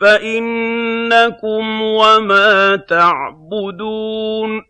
فَإِنَّكُمْ وَمَا تَعْبُدُونَ